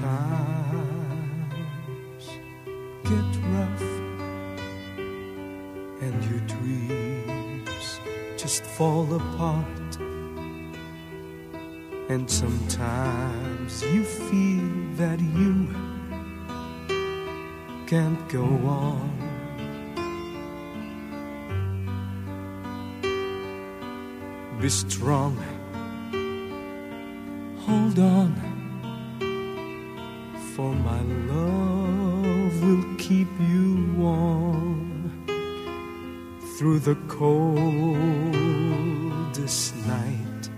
times get rough and your dreams just fall apart. And sometimes you feel that you can't go on. Be strong. Hold on for my love will keep you warm through the coldest night,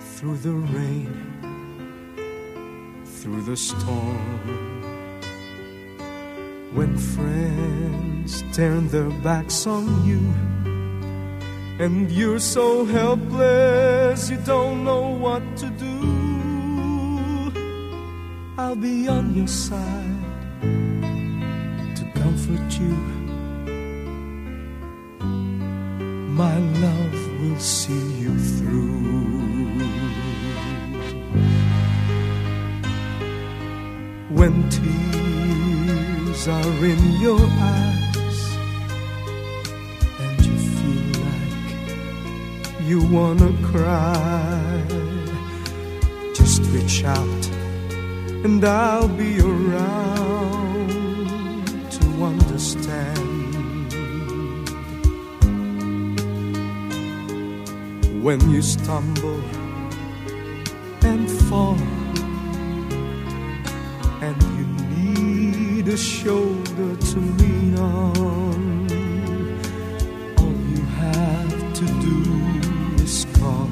through the rain, through the storm. When friends turn their backs on you, and you're so helpless, you don't know what to do. I'll be on your side to comfort you. My love will see you through. When tears are in your eyes and you feel like you wanna cry, just reach out and I'll be around to understand. When you stumble and fall, and you need a shoulder to lean on, all you have to do is call,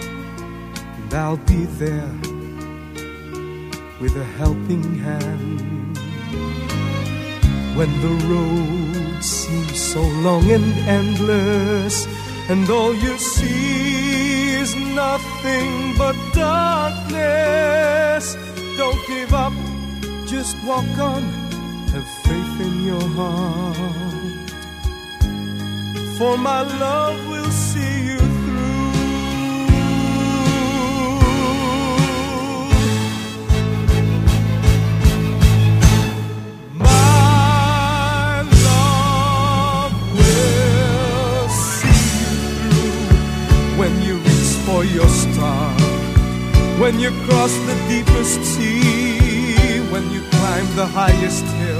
and I'll be there with a helping hand. When the road seems so long and endless, and all you see is nothing but darkness, don't give up, just walk on, have faith in your heart. For my love will see star, when you cross the deepest sea, when you climb the highest hill.